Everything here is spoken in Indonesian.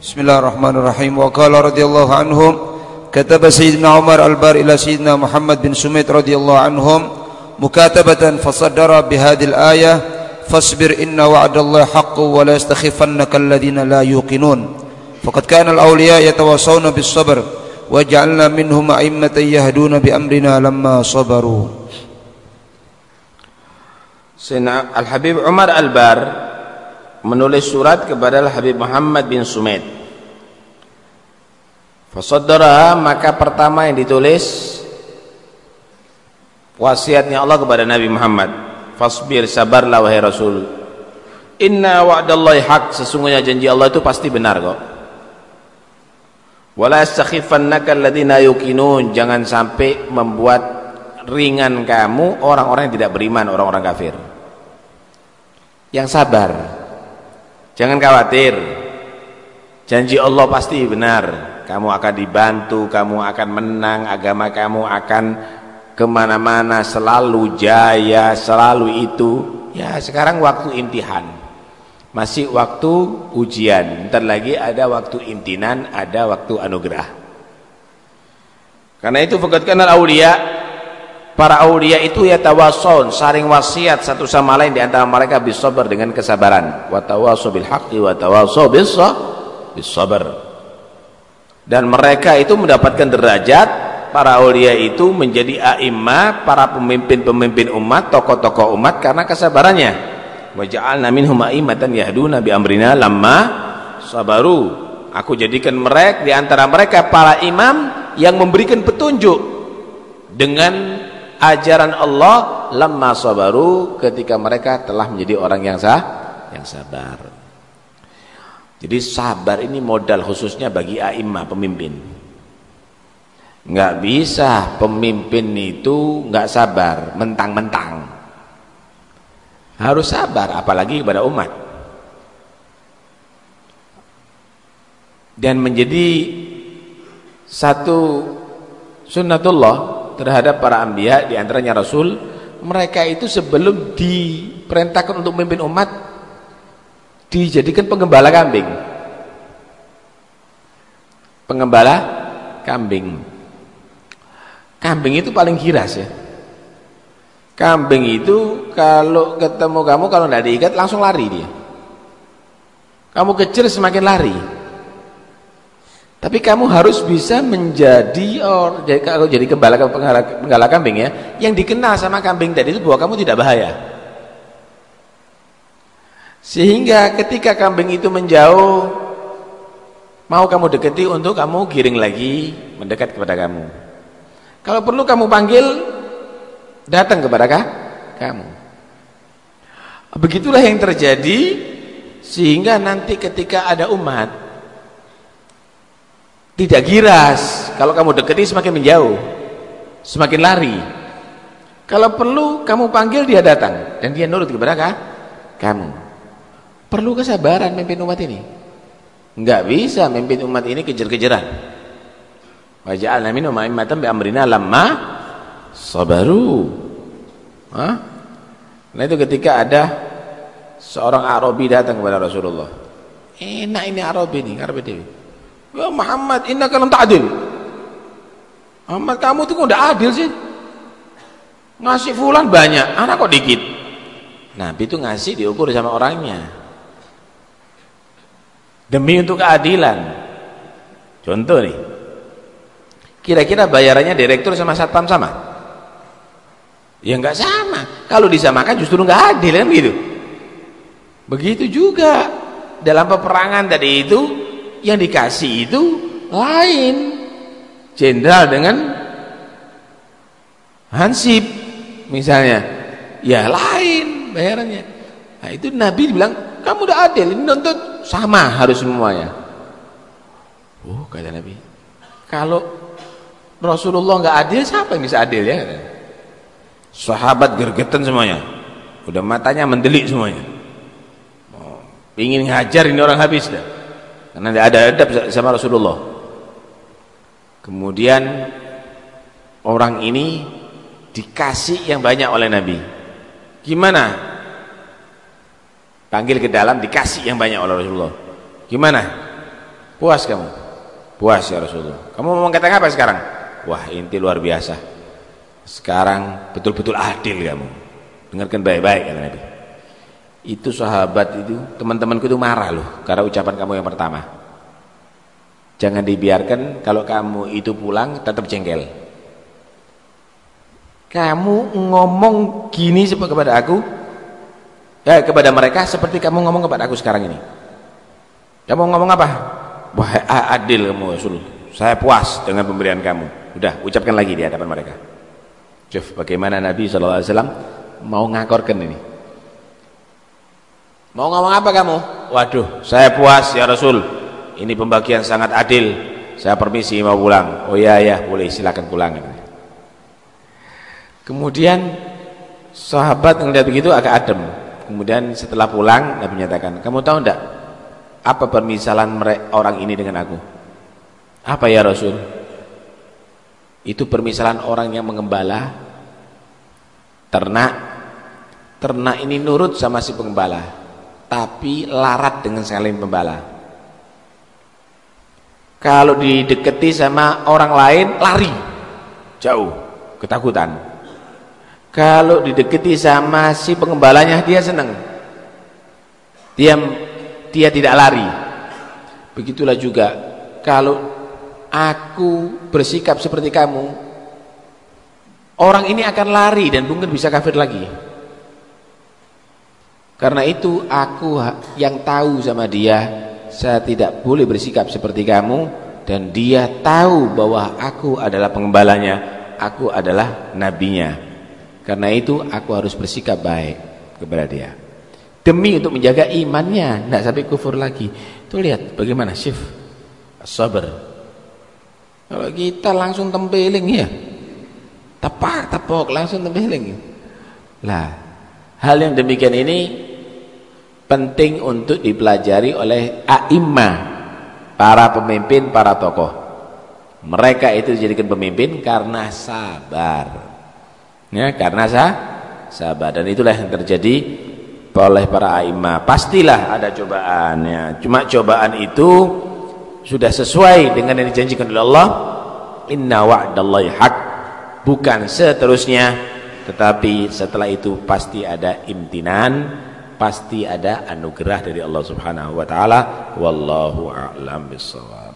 بسم الله الرحمن الرحيم وقال رضي الله عنهم كتب سيدنا عمر البار إلى سيدنا محمد بن سميت رضي الله عنهم مكاتبة فصدر بهذه الآية فاصبر إن وعد الله حق ولا يستخفنك الذين لا يوقنون فقد كان الأولياء يتواصون بالصبر وجعلنا منهم أئمة يهدون بأمرنا لما صبروا Sayyidina Al-Habib Umar Al-Bar menulis surat kepada Al-Habib Muhammad bin Sumaid. Fasaddara maka pertama yang ditulis wasiatnya Allah kepada Nabi Muhammad. Fasbir sabarlah wahai Rasul. Inna wa'dallahi haq sesungguhnya janji Allah itu pasti benar kok. Wala yastakhifannaka alladziina yuqinun jangan sampai membuat ringan kamu orang-orang yang tidak beriman, orang-orang kafir yang sabar jangan khawatir. Janji Allah pasti benar. Kamu akan dibantu kamu akan menang agama kamu akan ke mana-mana selalu jaya selalu itu. Ya sekarang waktu imtihan. Masih waktu ujian. Ntar lagi ada waktu imtinan ada waktu anugerah. Karena itu fakatkan al-awliya Para aulia itu ya tawason, saling wasiat satu sama lain di antara mereka bisabar dengan kesabaran. Wa tawasau bil haqqi wa sabar. Dan mereka itu mendapatkan derajat para aulia itu menjadi a'immah, para pemimpin-pemimpin umat, tokoh-tokoh umat karena kesabarannya. Wa ja'alna minhum a'immatan yahduna bi amrina lamma sabaru. Aku jadikan mereka di antara mereka para imam yang memberikan petunjuk dengan ajaran Allah lamma sabaru ketika mereka telah menjadi orang yang sah yang sabar. Jadi sabar ini modal khususnya bagi a'immah pemimpin. Enggak bisa pemimpin itu enggak sabar, mentang-mentang. Harus sabar apalagi kepada umat. Dan menjadi satu sunnatullah terhadap para anbiya di antaranya rasul mereka itu sebelum diperintahkan untuk memimpin umat dijadikan penggembala kambing. Penggembala kambing. Kambing itu paling giras ya. Kambing itu kalau ketemu kamu kalau tidak diikat langsung lari dia. Kamu kecil semakin lari tapi kamu harus bisa menjadi or jadi kalau jadi gembala penggala kambing ya, yang dikenal sama kambing tadi itu bahwa kamu tidak bahaya. Sehingga ketika kambing itu menjauh mau kamu dekati untuk kamu giring lagi mendekat kepada kamu. Kalau perlu kamu panggil datang kepada kamu. Begitulah yang terjadi sehingga nanti ketika ada umat tidak giras. Kalau kamu deketi semakin menjauh. Semakin lari. Kalau perlu kamu panggil dia datang dan dia nurut kepada kamu. Perlu kesabaran memimpin umat ini. Enggak bisa memimpin umat ini kejar-kejaran. Wa ja'alna minhum a'immatan bi amrina lamma sabaru. Hah? Nah itu ketika ada seorang Arabi datang kepada Rasulullah. Enak ini Arabi ini, Arabi ini. Ya Muhammad, innaka lam ta'dil. Muhammad kamu tuh kok udah adil sih? Ngasih fulan banyak, anak kok dikit. Nabi itu ngasih diukur sama orangnya. Demi untuk keadilan. Contoh nih. Kira-kira bayarannya direktur sama satpam sama? Ya enggak sama. Kalau disamakan justru enggak adil kan gitu. Begitu juga dalam peperangan tadi itu yang dikasih itu lain. Jenderal dengan hansip misalnya. Ya lain bayarannya. Nah itu Nabi bilang kamu udah adil ini nuntut sama harus semuanya. Oh kata Nabi kalau Rasulullah nggak adil siapa yang bisa adil ya? Sahabat gergetan semuanya. Udah matanya mendelik semuanya. Oh, ingin ngajar ini orang habis dah karena tidak ada adab sama Rasulullah. Kemudian orang ini dikasih yang banyak oleh Nabi. Gimana? Panggil ke dalam dikasih yang banyak oleh Rasulullah. Gimana? Puas kamu? Puas ya Rasulullah. Kamu mau kata apa sekarang? Wah inti luar biasa. Sekarang betul-betul adil kamu. Dengarkan baik-baik kata Nabi itu sahabat itu teman-temanku itu marah loh karena ucapan kamu yang pertama. Jangan dibiarkan kalau kamu itu pulang tetap jengkel. Kamu ngomong gini kepada aku ya kepada mereka seperti kamu ngomong kepada aku sekarang ini. Kamu ngomong apa? Wah adil kamu Rasul. Saya puas dengan pemberian kamu. Udah ucapkan lagi di hadapan mereka. Juf, bagaimana Nabi SAW mau ngakorkan ini mau ngomong apa kamu? Waduh saya puas ya Rasul. Ini pembagian sangat adil. Saya permisi mau pulang. Oh iya ya boleh silakan pulang. Kemudian sahabat ngeliat begitu agak adem. Kemudian setelah pulang Nabi menyatakan kamu tahu enggak apa permisalan orang ini dengan aku? Apa ya Rasul? Itu permisalan orang yang mengembala ternak. Ternak ini nurut sama si pengembala tapi larat dengan sekalian pembala. Kalau dideketi sama orang lain lari. Jauh ketakutan. Kalau dideketi sama si pengembalanya dia senang dia dia tidak lari. Begitulah juga. Kalau aku bersikap seperti kamu orang ini akan lari dan mungkin bisa kafir lagi karena itu aku yang tahu sama dia, saya tidak boleh bersikap seperti kamu dan dia tahu bahwa aku adalah pengembalanya, aku adalah nabinya. Karena itu aku harus bersikap baik kepada dia. Demi untuk menjaga imannya, tidak sampai kufur lagi. Tuh lihat bagaimana shift sabar. Kalau kita langsung tempeling ya. Tepak tepok langsung tempeling. Lah, hal yang demikian ini penting untuk dipelajari oleh a'imah para pemimpin, para tokoh. Mereka itu dijadikan pemimpin karena sabar. Ya karena sah, sabar. Dan itulah yang terjadi oleh para a'imah pastilah ada cobaan ya. Cuma cobaan itu sudah sesuai dengan yang dijanjikan oleh Allah. Inna wa'dallahi haq. Bukan seterusnya tetapi setelah itu pasti ada imtinan pasti ada anugerah dari Allah Subhanahu wa taala. Wallahu a'lam bissawab